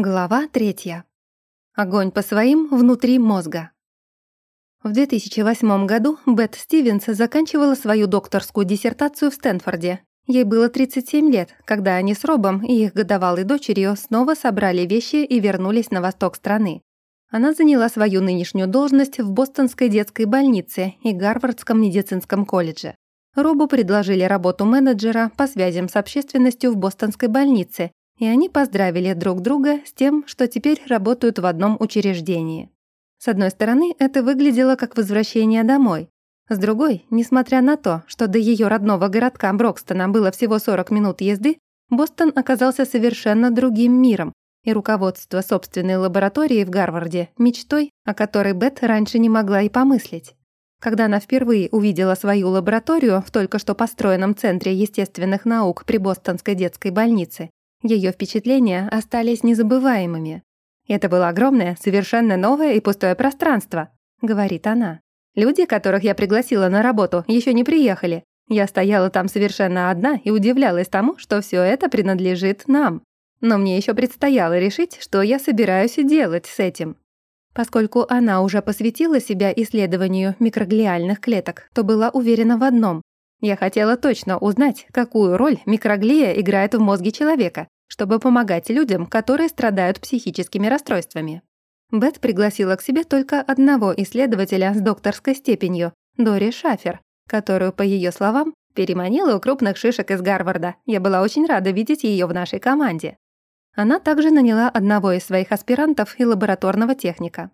Глава третья. Огонь по своим внутри мозга. В 2008 году Бет Стивенс заканчивала свою докторскую диссертацию в Стэнфорде. Ей было 37 лет, когда они с Робом и их годовалой дочерью снова собрали вещи и вернулись на восток страны. Она заняла свою нынешнюю должность в Бостонской детской больнице и Гарвардском медицинском колледже. Робу предложили работу менеджера по связям с общественностью в Бостонской больнице, и они поздравили друг друга с тем, что теперь работают в одном учреждении. С одной стороны, это выглядело как возвращение домой. С другой, несмотря на то, что до ее родного городка Брокстона было всего 40 минут езды, Бостон оказался совершенно другим миром, и руководство собственной лаборатории в Гарварде – мечтой, о которой Бет раньше не могла и помыслить. Когда она впервые увидела свою лабораторию в только что построенном Центре естественных наук при Бостонской детской больнице, ее впечатления остались незабываемыми. «Это было огромное, совершенно новое и пустое пространство», — говорит она. «Люди, которых я пригласила на работу, еще не приехали. Я стояла там совершенно одна и удивлялась тому, что все это принадлежит нам. Но мне еще предстояло решить, что я собираюсь делать с этим. Поскольку она уже посвятила себя исследованию микроглиальных клеток, то была уверена в одном. Я хотела точно узнать, какую роль микроглия играет в мозге человека, чтобы помогать людям, которые страдают психическими расстройствами. Бет пригласила к себе только одного исследователя с докторской степенью, Дори Шафер, которую, по ее словам, переманила у крупных шишек из Гарварда. Я была очень рада видеть ее в нашей команде. Она также наняла одного из своих аспирантов и лабораторного техника.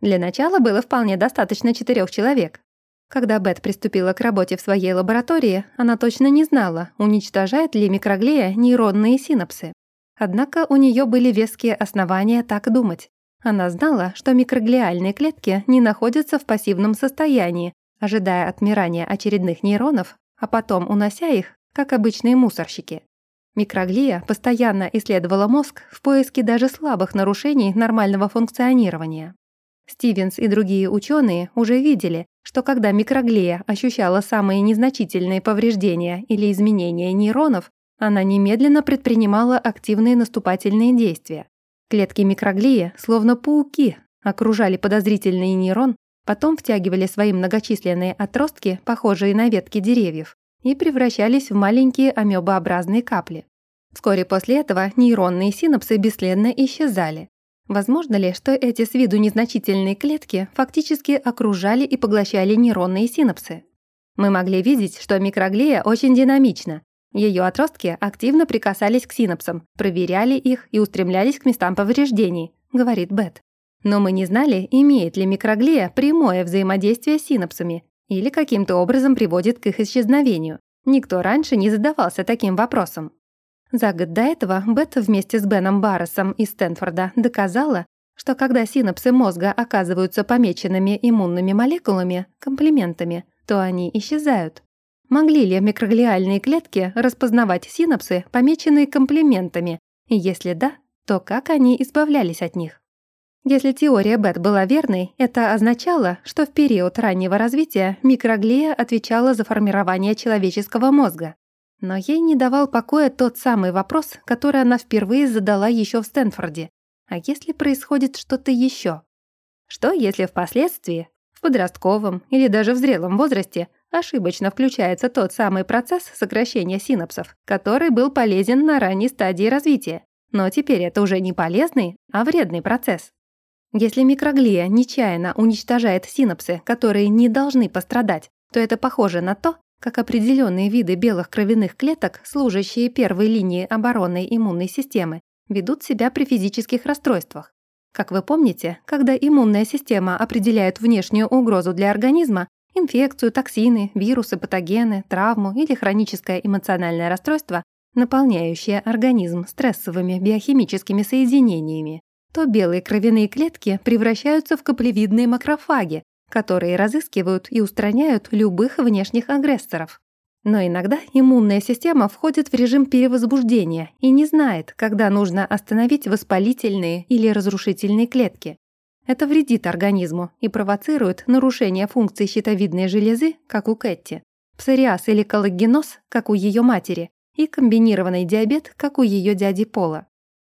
Для начала было вполне достаточно четырех человек. Когда Бет приступила к работе в своей лаборатории, она точно не знала, уничтожает ли микроглия нейронные синапсы. Однако у нее были веские основания так думать. Она знала, что микроглиальные клетки не находятся в пассивном состоянии, ожидая отмирания очередных нейронов, а потом унося их, как обычные мусорщики. Микроглия постоянно исследовала мозг в поиске даже слабых нарушений нормального функционирования. Стивенс и другие ученые уже видели, что когда микроглия ощущала самые незначительные повреждения или изменения нейронов, она немедленно предпринимала активные наступательные действия. Клетки микроглии, словно пауки, окружали подозрительный нейрон, потом втягивали свои многочисленные отростки, похожие на ветки деревьев, и превращались в маленькие амебообразные капли. Вскоре после этого нейронные синапсы бесследно исчезали, Возможно ли, что эти с виду незначительные клетки фактически окружали и поглощали нейронные синапсы? Мы могли видеть, что микроглия очень динамична. Ее отростки активно прикасались к синапсам, проверяли их и устремлялись к местам повреждений, говорит Бет. Но мы не знали, имеет ли микроглия прямое взаимодействие с синапсами или каким-то образом приводит к их исчезновению. Никто раньше не задавался таким вопросом. За год до этого Бет вместе с Беном Барресом из Стэнфорда доказала, что когда синапсы мозга оказываются помеченными иммунными молекулами, комплементами, то они исчезают. Могли ли микроглиальные клетки распознавать синапсы, помеченные комплементами, и если да, то как они избавлялись от них? Если теория Бет была верной, это означало, что в период раннего развития микроглия отвечала за формирование человеческого мозга. Но ей не давал покоя тот самый вопрос, который она впервые задала еще в Стэнфорде. А если происходит что-то еще? Что если впоследствии, в подростковом или даже в зрелом возрасте, ошибочно включается тот самый процесс сокращения синапсов, который был полезен на ранней стадии развития, но теперь это уже не полезный, а вредный процесс? Если микроглия нечаянно уничтожает синапсы, которые не должны пострадать, то это похоже на то, как определенные виды белых кровяных клеток, служащие первой линией обороны иммунной системы, ведут себя при физических расстройствах. Как вы помните, когда иммунная система определяет внешнюю угрозу для организма, инфекцию, токсины, вирусы, патогены, травму или хроническое эмоциональное расстройство, наполняющее организм стрессовыми биохимическими соединениями, то белые кровяные клетки превращаются в каплевидные макрофаги, которые разыскивают и устраняют любых внешних агрессоров. Но иногда иммунная система входит в режим перевозбуждения и не знает, когда нужно остановить воспалительные или разрушительные клетки. Это вредит организму и провоцирует нарушение функций щитовидной железы, как у Кэти, псориаз или коллагеноз, как у ее матери, и комбинированный диабет, как у ее дяди Пола.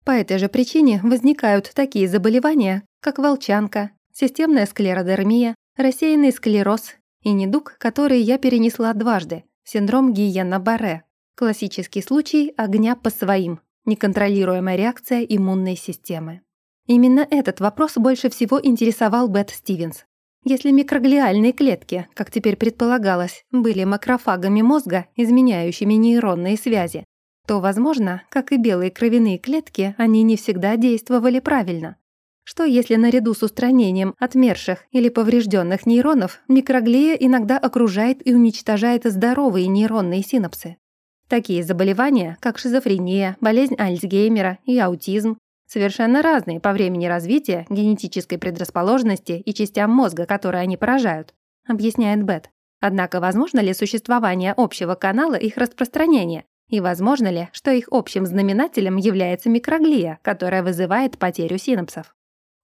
По этой же причине возникают такие заболевания, как волчанка, системная склеродермия, рассеянный склероз и недуг, который я перенесла дважды – синдром Гиена-Барре, классический случай огня по своим, неконтролируемая реакция иммунной системы. Именно этот вопрос больше всего интересовал Бет Стивенс. Если микроглиальные клетки, как теперь предполагалось, были макрофагами мозга, изменяющими нейронные связи, то, возможно, как и белые кровяные клетки, они не всегда действовали правильно. Что если наряду с устранением отмерших или поврежденных нейронов микроглия иногда окружает и уничтожает здоровые нейронные синапсы? Такие заболевания, как шизофрения, болезнь Альцгеймера и аутизм, совершенно разные по времени развития, генетической предрасположенности и частям мозга, которые они поражают, объясняет Бет. Однако возможно ли существование общего канала их распространения, и возможно ли, что их общим знаменателем является микроглия, которая вызывает потерю синапсов?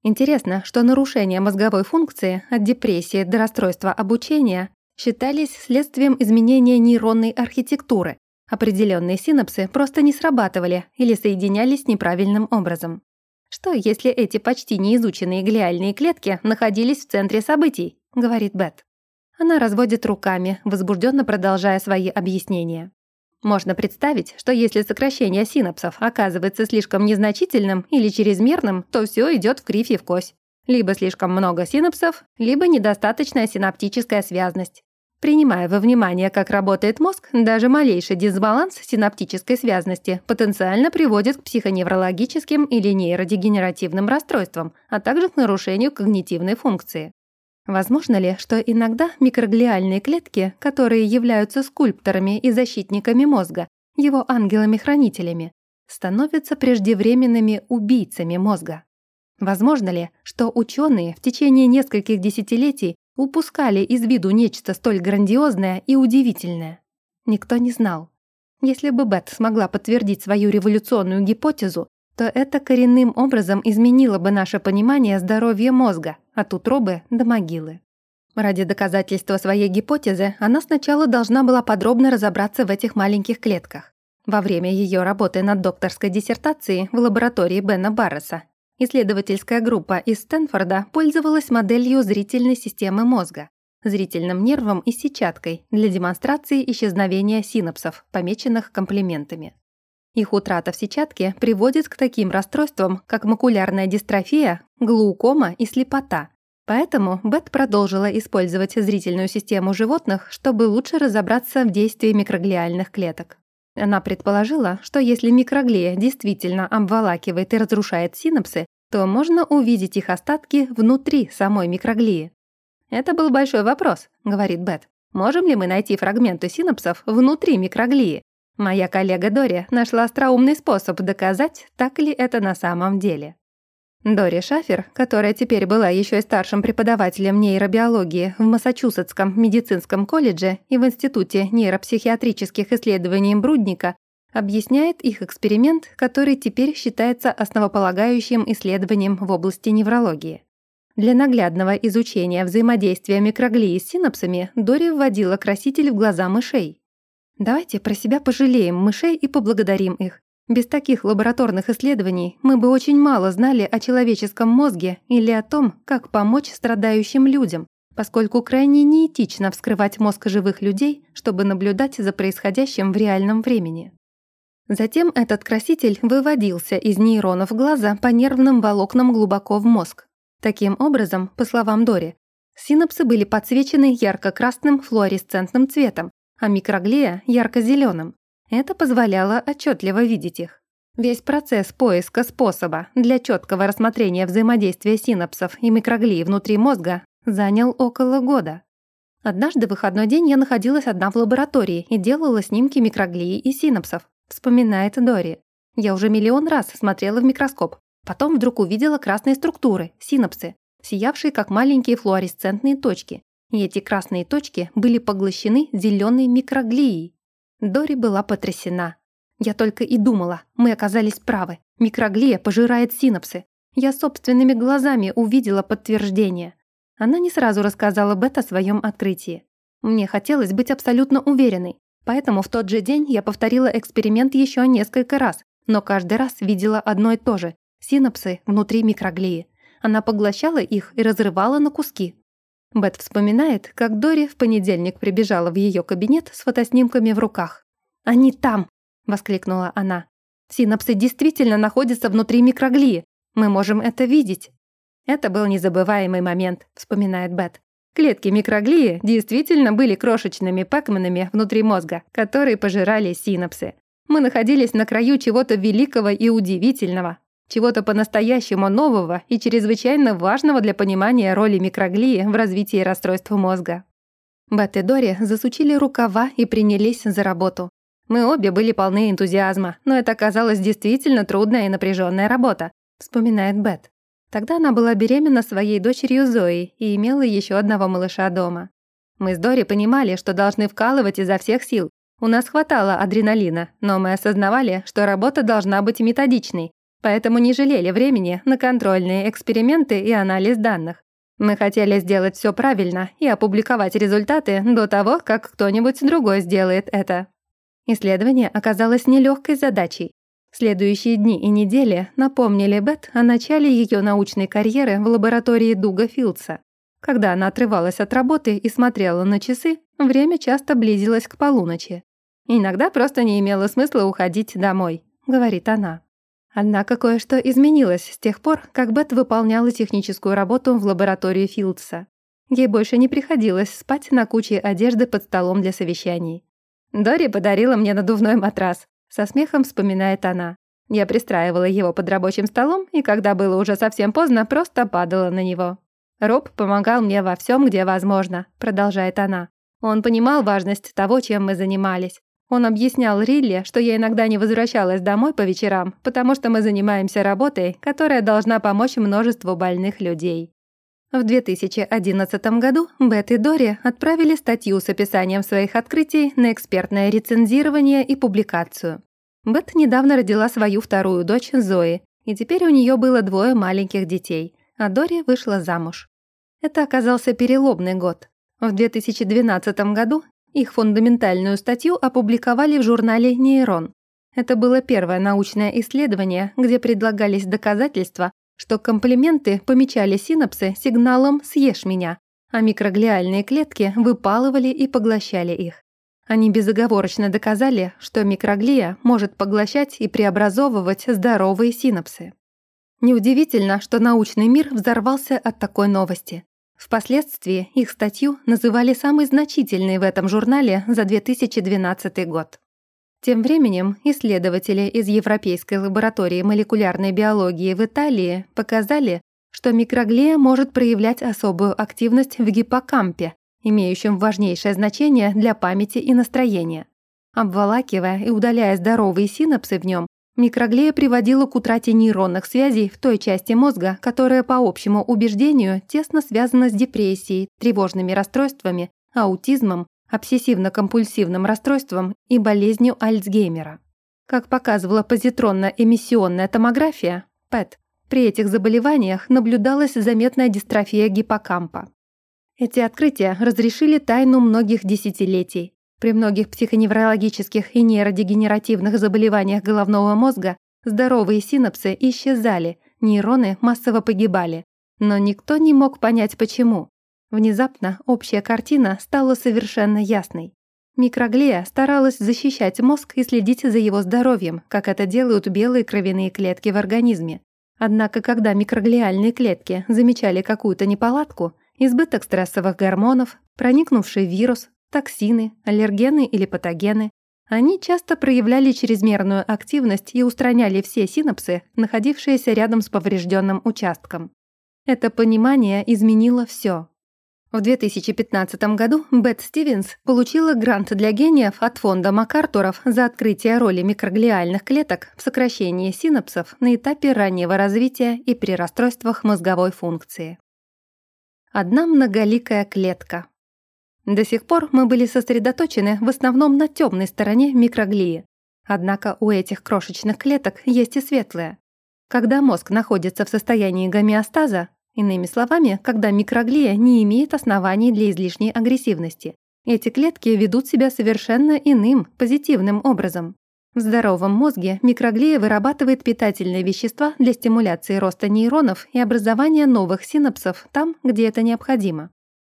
Интересно, что нарушения мозговой функции от депрессии до расстройства обучения считались следствием изменения нейронной архитектуры. Определенные синапсы просто не срабатывали или соединялись неправильным образом. Что, если эти почти неизученные глиальные клетки находились в центре событий, говорит Бет. Она разводит руками, возбужденно продолжая свои объяснения. Можно представить, что если сокращение синапсов оказывается слишком незначительным или чрезмерным, то все идет в кривь и в кось. Либо слишком много синапсов, либо недостаточная синаптическая связность. Принимая во внимание, как работает мозг, даже малейший дисбаланс синаптической связности потенциально приводит к психоневрологическим или нейродегенеративным расстройствам, а также к нарушению когнитивной функции. Возможно ли, что иногда микроглиальные клетки, которые являются скульпторами и защитниками мозга, его ангелами-хранителями, становятся преждевременными убийцами мозга? Возможно ли, что ученые в течение нескольких десятилетий упускали из виду нечто столь грандиозное и удивительное? Никто не знал. Если бы Бет смогла подтвердить свою революционную гипотезу, то это коренным образом изменило бы наше понимание здоровья мозга от утробы до могилы. Ради доказательства своей гипотезы она сначала должна была подробно разобраться в этих маленьких клетках. Во время ее работы над докторской диссертацией в лаборатории Бена Барреса исследовательская группа из Стэнфорда пользовалась моделью зрительной системы мозга, зрительным нервом и сетчаткой для демонстрации исчезновения синапсов, помеченных комплиментами. Их утрата в сетчатке приводит к таким расстройствам, как макулярная дистрофия, глаукома и слепота. Поэтому Бет продолжила использовать зрительную систему животных, чтобы лучше разобраться в действии микроглиальных клеток. Она предположила, что если микроглия действительно обволакивает и разрушает синапсы, то можно увидеть их остатки внутри самой микроглии. «Это был большой вопрос», — говорит Бет. «Можем ли мы найти фрагменты синапсов внутри микроглии? Моя коллега Дори нашла остроумный способ доказать, так ли это на самом деле. Дори Шафер, которая теперь была еще и старшим преподавателем нейробиологии в Массачусетском медицинском колледже и в Институте нейропсихиатрических исследований Брудника, объясняет их эксперимент, который теперь считается основополагающим исследованием в области неврологии. Для наглядного изучения взаимодействия микроглии с синапсами Дори вводила краситель в глаза мышей. Давайте про себя пожалеем мышей и поблагодарим их. Без таких лабораторных исследований мы бы очень мало знали о человеческом мозге или о том, как помочь страдающим людям, поскольку крайне неэтично вскрывать мозг живых людей, чтобы наблюдать за происходящим в реальном времени. Затем этот краситель выводился из нейронов глаза по нервным волокнам глубоко в мозг. Таким образом, по словам Дори, синапсы были подсвечены ярко-красным флуоресцентным цветом, а микроглия — ярко-зеленым. Это позволяло отчетливо видеть их. Весь процесс поиска способа для четкого рассмотрения взаимодействия синапсов и микроглии внутри мозга занял около года. Однажды в выходной день я находилась одна в лаборатории и делала снимки микроглии и синапсов, вспоминает Дори. Я уже миллион раз смотрела в микроскоп, потом вдруг увидела красные структуры, синапсы, сиявшие как маленькие флуоресцентные точки, и эти красные точки были поглощены зеленой микроглией. Дори была потрясена. Я только и думала, мы оказались правы. Микроглия пожирает синапсы. Я собственными глазами увидела подтверждение. Она не сразу рассказала Бет о своем открытии. Мне хотелось быть абсолютно уверенной, поэтому в тот же день я повторила эксперимент еще несколько раз, но каждый раз видела одно и то же — синапсы внутри микроглии. Она поглощала их и разрывала на куски. Бет вспоминает, как Дори в понедельник прибежала в ее кабинет с фотоснимками в руках. «Они там!» — воскликнула она. «Синапсы действительно находятся внутри микроглии. Мы можем это видеть». «Это был незабываемый момент», — вспоминает Бет. Клетки микроглии действительно были крошечными пакменами внутри мозга, которые пожирали синапсы. Мы находились на краю чего-то великого и удивительного, чего-то по-настоящему нового и чрезвычайно важного для понимания роли микроглии в развитии расстройств мозга. Бет и Дори засучили рукава и принялись за работу. Мы обе были полны энтузиазма, но это оказалась действительно трудная и напряженная работа, вспоминает Бет. Тогда она была беременна своей дочерью Зоей и имела еще одного малыша дома. Мы с Дори понимали, что должны вкалывать изо всех сил. У нас хватало адреналина, но мы осознавали, что работа должна быть методичной, поэтому не жалели времени на контрольные эксперименты и анализ данных. Мы хотели сделать все правильно и опубликовать результаты до того, как кто-нибудь другой сделает это. Исследование оказалось нелегкой задачей, Следующие дни и недели напомнили Бет о начале ее научной карьеры в лаборатории Дуга Филдса. Когда она отрывалась от работы и смотрела на часы, время часто близилось к полуночи. «Иногда просто не имело смысла уходить домой», — говорит она. Однако кое-что изменилось с тех пор, как Бет выполняла техническую работу в лаборатории Филдса. Ей больше не приходилось спать на куче одежды под столом для совещаний. Дори подарила мне надувной матрас. Со смехом вспоминает она. Я пристраивала его под рабочим столом, и когда было уже совсем поздно, просто падала на него. Роб помогал мне во всем, где возможно, продолжает она. Он понимал важность того, чем мы занимались. Он объяснял Рилли, что я иногда не возвращалась домой по вечерам, потому что мы занимаемся работой, которая должна помочь множеству больных людей. В 2011 году Бет и Дори отправили статью с описанием своих открытий на экспертное рецензирование и публикацию. Бет недавно родила свою вторую дочь Зои, и теперь у нее было двое маленьких детей, а Дори вышла замуж. Это оказался переломный год. В 2012 году их фундаментальную статью опубликовали в журнале «Нейрон». Это было первое научное исследование, где предлагались доказательства что комплименты помечали синапсы сигналом «съешь меня», а микроглиальные клетки выпалывали и поглощали их. Они безоговорочно доказали, что микроглия может поглощать и преобразовывать здоровые синапсы. Неудивительно, что научный мир взорвался от такой новости. Впоследствии их статью называли самой значительной в этом журнале за 2012 год. Тем временем исследователи из Европейской лаборатории молекулярной биологии в Италии показали, что микроглия может проявлять особую активность в гиппокампе, имеющем важнейшее значение для памяти и настроения. Обволакивая и удаляя здоровые синапсы в нем, микроглия приводила к утрате нейронных связей в той части мозга, которая, по общему убеждению, тесно связана с депрессией, тревожными расстройствами, аутизмом обсессивно-компульсивным расстройством и болезнью Альцгеймера. Как показывала позитронно-эмиссионная томография, ПЭТ, при этих заболеваниях наблюдалась заметная дистрофия гиппокампа. Эти открытия разрешили тайну многих десятилетий. При многих психоневрологических и нейродегенеративных заболеваниях головного мозга здоровые синапсы исчезали, нейроны массово погибали. Но никто не мог понять почему. Внезапно общая картина стала совершенно ясной. Микроглия старалась защищать мозг и следить за его здоровьем, как это делают белые кровяные клетки в организме. Однако, когда микроглиальные клетки замечали какую-то неполадку, избыток стрессовых гормонов, проникнувший вирус, токсины, аллергены или патогены, они часто проявляли чрезмерную активность и устраняли все синапсы, находившиеся рядом с поврежденным участком. Это понимание изменило все. В 2015 году Бет Стивенс получила грант для гениев от фонда МакАртуров за открытие роли микроглиальных клеток в сокращении синапсов на этапе раннего развития и при расстройствах мозговой функции. Одна многоликая клетка. До сих пор мы были сосредоточены в основном на темной стороне микроглии. Однако у этих крошечных клеток есть и светлая. Когда мозг находится в состоянии гомеостаза, Иными словами, когда микроглия не имеет оснований для излишней агрессивности. Эти клетки ведут себя совершенно иным, позитивным образом. В здоровом мозге микроглия вырабатывает питательные вещества для стимуляции роста нейронов и образования новых синапсов там, где это необходимо.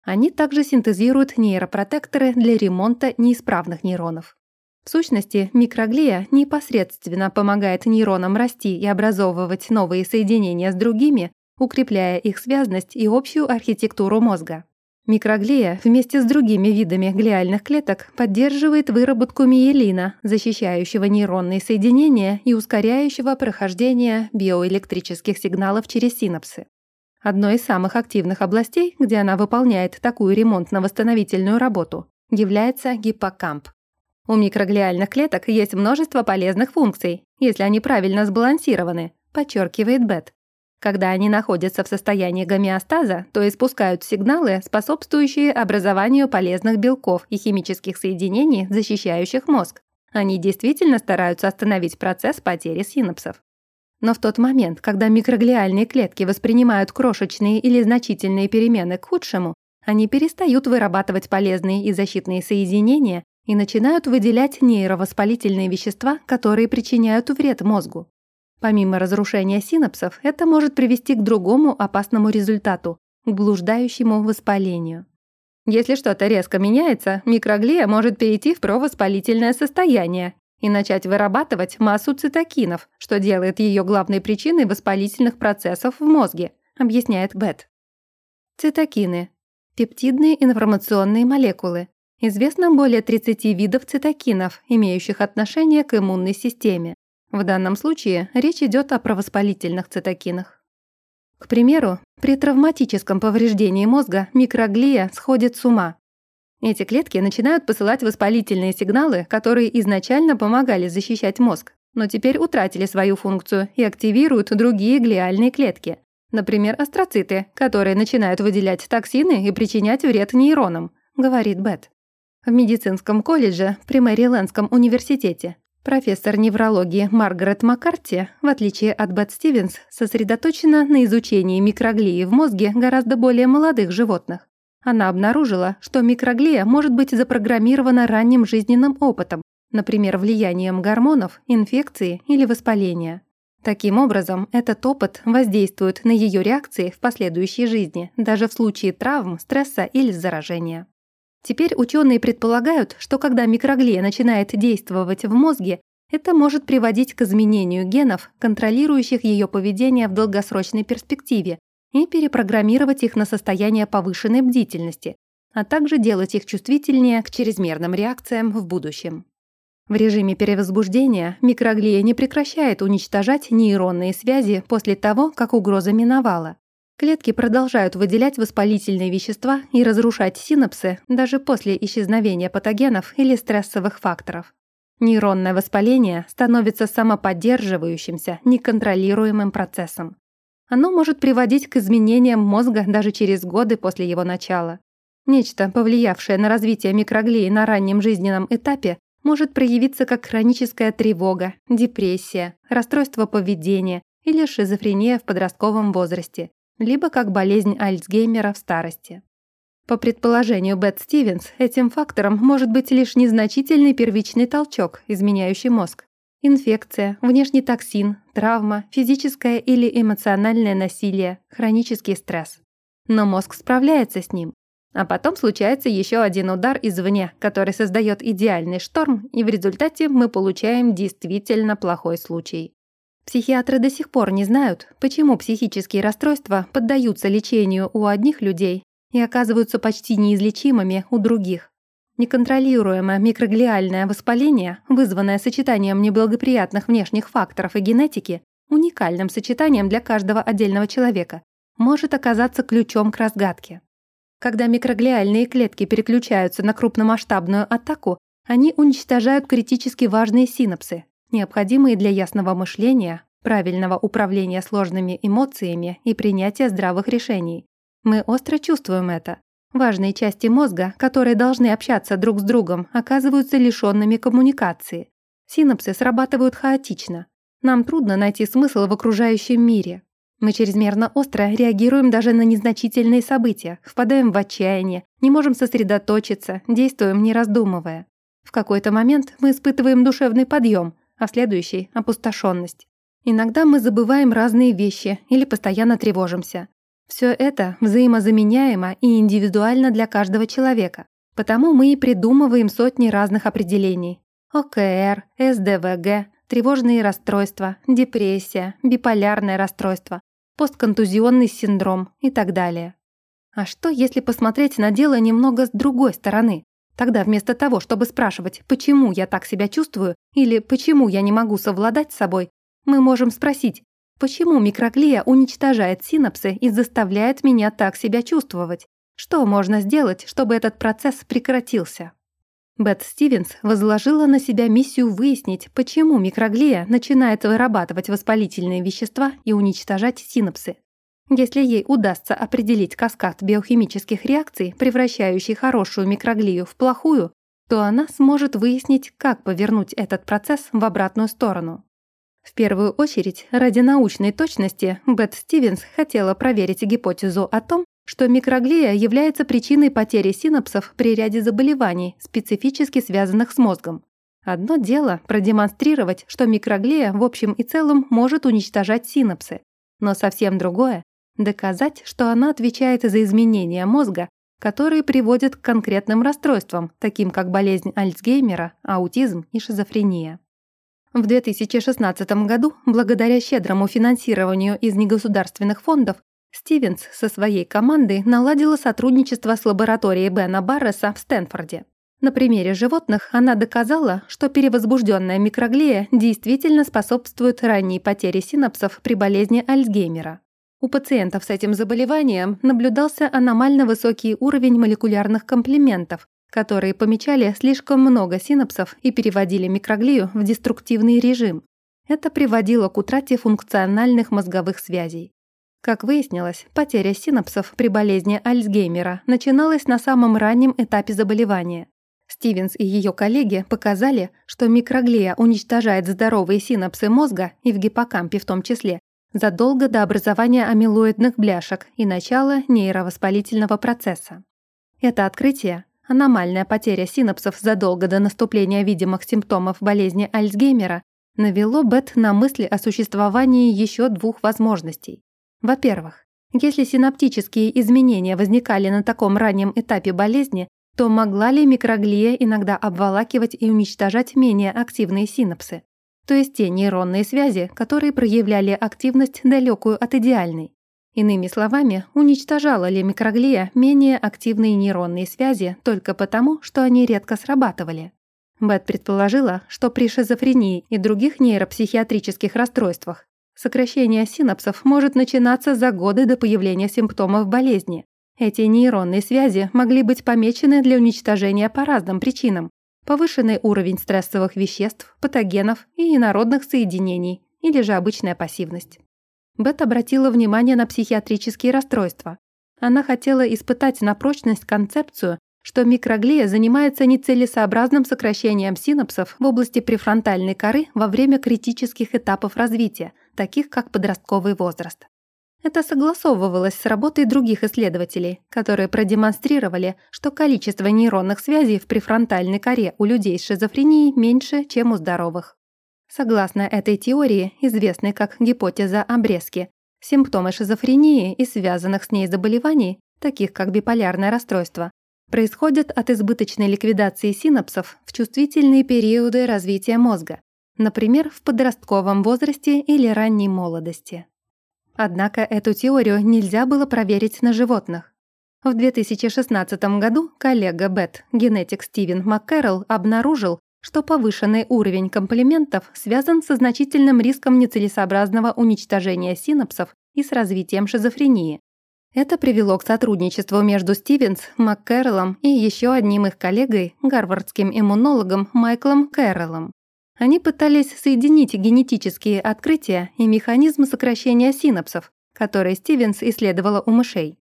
Они также синтезируют нейропротекторы для ремонта неисправных нейронов. В сущности, микроглия непосредственно помогает нейронам расти и образовывать новые соединения с другими, укрепляя их связность и общую архитектуру мозга. Микроглия вместе с другими видами глиальных клеток поддерживает выработку миелина, защищающего нейронные соединения и ускоряющего прохождение биоэлектрических сигналов через синапсы. Одной из самых активных областей, где она выполняет такую ремонтно-восстановительную работу, является гиппокамп. У микроглиальных клеток есть множество полезных функций, если они правильно сбалансированы, подчеркивает Бет. Когда они находятся в состоянии гомеостаза, то испускают сигналы, способствующие образованию полезных белков и химических соединений, защищающих мозг. Они действительно стараются остановить процесс потери синапсов. Но в тот момент, когда микроглиальные клетки воспринимают крошечные или значительные перемены к худшему, они перестают вырабатывать полезные и защитные соединения и начинают выделять нейровоспалительные вещества, которые причиняют вред мозгу. Помимо разрушения синапсов, это может привести к другому опасному результату – к блуждающему воспалению. Если что-то резко меняется, микроглия может перейти в провоспалительное состояние и начать вырабатывать массу цитокинов, что делает ее главной причиной воспалительных процессов в мозге, объясняет Бет. Цитокины – пептидные информационные молекулы. Известно более 30 видов цитокинов, имеющих отношение к иммунной системе. В данном случае речь идет о провоспалительных цитокинах. К примеру, при травматическом повреждении мозга микроглия сходит с ума. Эти клетки начинают посылать воспалительные сигналы, которые изначально помогали защищать мозг, но теперь утратили свою функцию и активируют другие глиальные клетки. Например, астроциты, которые начинают выделять токсины и причинять вред нейронам, говорит Бет. В медицинском колледже при Мэрилендском университете Профессор неврологии Маргарет Маккарти, в отличие от Бет Стивенс, сосредоточена на изучении микроглии в мозге гораздо более молодых животных. Она обнаружила, что микроглия может быть запрограммирована ранним жизненным опытом, например, влиянием гормонов, инфекции или воспаления. Таким образом, этот опыт воздействует на ее реакции в последующей жизни, даже в случае травм, стресса или заражения. Теперь ученые предполагают, что когда микроглия начинает действовать в мозге, это может приводить к изменению генов, контролирующих ее поведение в долгосрочной перспективе, и перепрограммировать их на состояние повышенной бдительности, а также делать их чувствительнее к чрезмерным реакциям в будущем. В режиме перевозбуждения микроглия не прекращает уничтожать нейронные связи после того, как угроза миновала. Клетки продолжают выделять воспалительные вещества и разрушать синапсы даже после исчезновения патогенов или стрессовых факторов. Нейронное воспаление становится самоподдерживающимся, неконтролируемым процессом. Оно может приводить к изменениям мозга даже через годы после его начала. Нечто, повлиявшее на развитие микроглии на раннем жизненном этапе, может проявиться как хроническая тревога, депрессия, расстройство поведения или шизофрения в подростковом возрасте, либо как болезнь Альцгеймера в старости. По предположению Бет Стивенс, этим фактором может быть лишь незначительный первичный толчок, изменяющий мозг. Инфекция, внешний токсин, травма, физическое или эмоциональное насилие, хронический стресс. Но мозг справляется с ним. А потом случается еще один удар извне, который создает идеальный шторм, и в результате мы получаем действительно плохой случай. Психиатры до сих пор не знают, почему психические расстройства поддаются лечению у одних людей и оказываются почти неизлечимыми у других. Неконтролируемое микроглиальное воспаление, вызванное сочетанием неблагоприятных внешних факторов и генетики, уникальным сочетанием для каждого отдельного человека, может оказаться ключом к разгадке. Когда микроглиальные клетки переключаются на крупномасштабную атаку, они уничтожают критически важные синапсы, необходимые для ясного мышления, правильного управления сложными эмоциями и принятия здравых решений. Мы остро чувствуем это. Важные части мозга, которые должны общаться друг с другом, оказываются лишенными коммуникации. Синапсы срабатывают хаотично. Нам трудно найти смысл в окружающем мире. Мы чрезмерно остро реагируем даже на незначительные события, впадаем в отчаяние, не можем сосредоточиться, действуем не раздумывая. В какой-то момент мы испытываем душевный подъем, а в следующей – опустошенность. Иногда мы забываем разные вещи или постоянно тревожимся. Все это взаимозаменяемо и индивидуально для каждого человека, потому мы и придумываем сотни разных определений. ОКР, СДВГ, тревожные расстройства, депрессия, биполярное расстройство, постконтузионный синдром и так далее. А что, если посмотреть на дело немного с другой стороны? Тогда вместо того, чтобы спрашивать, почему я так себя чувствую или почему я не могу совладать с собой, мы можем спросить, почему микроглия уничтожает синапсы и заставляет меня так себя чувствовать? Что можно сделать, чтобы этот процесс прекратился? Бет Стивенс возложила на себя миссию выяснить, почему микроглия начинает вырабатывать воспалительные вещества и уничтожать синапсы. Если ей удастся определить каскад биохимических реакций, превращающий хорошую микроглию в плохую, то она сможет выяснить, как повернуть этот процесс в обратную сторону. В первую очередь, ради научной точности, Бет Стивенс хотела проверить гипотезу о том, что микроглия является причиной потери синапсов при ряде заболеваний, специфически связанных с мозгом. Одно дело продемонстрировать, что микроглия в общем и целом может уничтожать синапсы, но совсем другое – доказать, что она отвечает за изменения мозга, которые приводят к конкретным расстройствам, таким как болезнь Альцгеймера, аутизм и шизофрения. В 2016 году, благодаря щедрому финансированию из негосударственных фондов, Стивенс со своей командой наладила сотрудничество с лабораторией Бена Барреса в Стэнфорде. На примере животных она доказала, что перевозбужденная микроглия действительно способствует ранней потере синапсов при болезни Альцгеймера. У пациентов с этим заболеванием наблюдался аномально высокий уровень молекулярных комплементов, которые помечали слишком много синапсов и переводили микроглию в деструктивный режим. Это приводило к утрате функциональных мозговых связей. Как выяснилось, потеря синапсов при болезни Альцгеймера начиналась на самом раннем этапе заболевания. Стивенс и ее коллеги показали, что микроглия уничтожает здоровые синапсы мозга и в гиппокампе в том числе, задолго до образования амилоидных бляшек и начала нейровоспалительного процесса. Это открытие, аномальная потеря синапсов задолго до наступления видимых симптомов болезни Альцгеймера, навело Бет на мысли о существовании еще двух возможностей. Во-первых, если синаптические изменения возникали на таком раннем этапе болезни, то могла ли микроглия иногда обволакивать и уничтожать менее активные синапсы, то есть те нейронные связи, которые проявляли активность далекую от идеальной. Иными словами, уничтожала ли микроглия менее активные нейронные связи только потому, что они редко срабатывали. Бет предположила, что при шизофрении и других нейропсихиатрических расстройствах Сокращение синапсов может начинаться за годы до появления симптомов болезни. Эти нейронные связи могли быть помечены для уничтожения по разным причинам. Повышенный уровень стрессовых веществ, патогенов и инородных соединений, или же обычная пассивность. Бет обратила внимание на психиатрические расстройства. Она хотела испытать на прочность концепцию, что микроглия занимается нецелесообразным сокращением синапсов в области префронтальной коры во время критических этапов развития, таких как подростковый возраст. Это согласовывалось с работой других исследователей, которые продемонстрировали, что количество нейронных связей в префронтальной коре у людей с шизофренией меньше, чем у здоровых. Согласно этой теории, известной как гипотеза обрезки, симптомы шизофрении и связанных с ней заболеваний, таких как биполярное расстройство, происходят от избыточной ликвидации синапсов в чувствительные периоды развития мозга, например, в подростковом возрасте или ранней молодости. Однако эту теорию нельзя было проверить на животных. В 2016 году коллега Бет, генетик Стивен МакКэрролл, обнаружил, что повышенный уровень комплементов связан со значительным риском нецелесообразного уничтожения синапсов и с развитием шизофрении. Это привело к сотрудничеству между Стивенс, МакКэрроллом и еще одним их коллегой, гарвардским иммунологом Майклом Кэрроллом. Они пытались соединить генетические открытия и механизмы сокращения синапсов, которые Стивенс исследовала у мышей.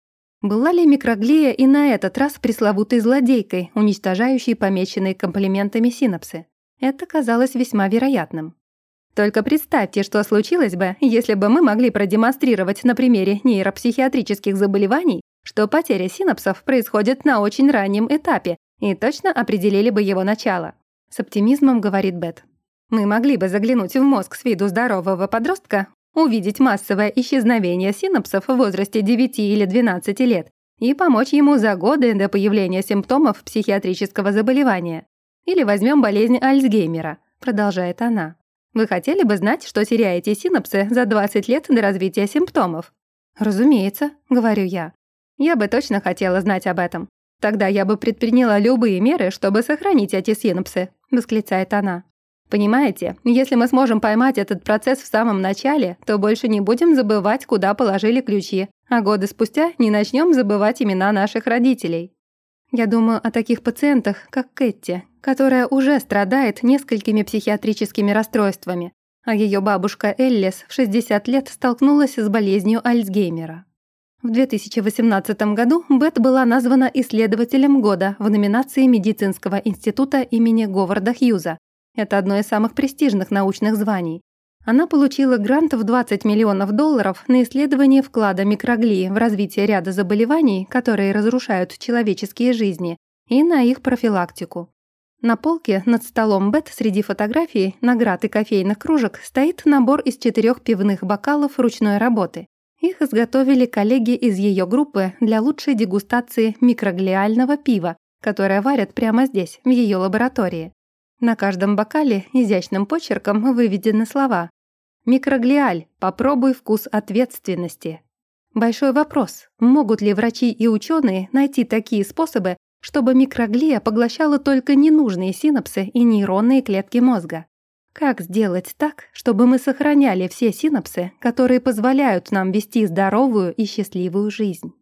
Была ли микроглия и на этот раз пресловутой злодейкой, уничтожающей помеченные комплементами синапсы? Это казалось весьма вероятным. Только представьте, что случилось бы, если бы мы могли продемонстрировать на примере нейропсихиатрических заболеваний, что потеря синапсов происходит на очень раннем этапе и точно определили бы его начало. С оптимизмом говорит Бет. Мы могли бы заглянуть в мозг с виду здорового подростка, увидеть массовое исчезновение синапсов в возрасте 9 или 12 лет и помочь ему за годы до появления симптомов психиатрического заболевания. Или возьмем болезнь Альцгеймера, продолжает она. Вы хотели бы знать, что теряете синапсы за 20 лет до развития симптомов? Разумеется, говорю я. Я бы точно хотела знать об этом. Тогда я бы предприняла любые меры, чтобы сохранить эти синапсы, восклицает она. Понимаете, если мы сможем поймать этот процесс в самом начале, то больше не будем забывать, куда положили ключи, а годы спустя не начнем забывать имена наших родителей. Я думаю о таких пациентах, как Кэти, которая уже страдает несколькими психиатрическими расстройствами, а ее бабушка Эллис в 60 лет столкнулась с болезнью Альцгеймера. В 2018 году Бет была названа исследователем года в номинации Медицинского института имени Говарда Хьюза. Это одно из самых престижных научных званий. Она получила грант в 20 миллионов долларов на исследование вклада микроглии в развитие ряда заболеваний, которые разрушают человеческие жизни, и на их профилактику. На полке над столом Бет среди фотографий, наград и кофейных кружек стоит набор из четырех пивных бокалов ручной работы. Их изготовили коллеги из ее группы для лучшей дегустации микроглиального пива, которое варят прямо здесь, в ее лаборатории. На каждом бокале изящным почерком выведены слова «Микроглиаль, попробуй вкус ответственности». Большой вопрос, могут ли врачи и ученые найти такие способы, чтобы микроглия поглощала только ненужные синапсы и нейронные клетки мозга? Как сделать так, чтобы мы сохраняли все синапсы, которые позволяют нам вести здоровую и счастливую жизнь?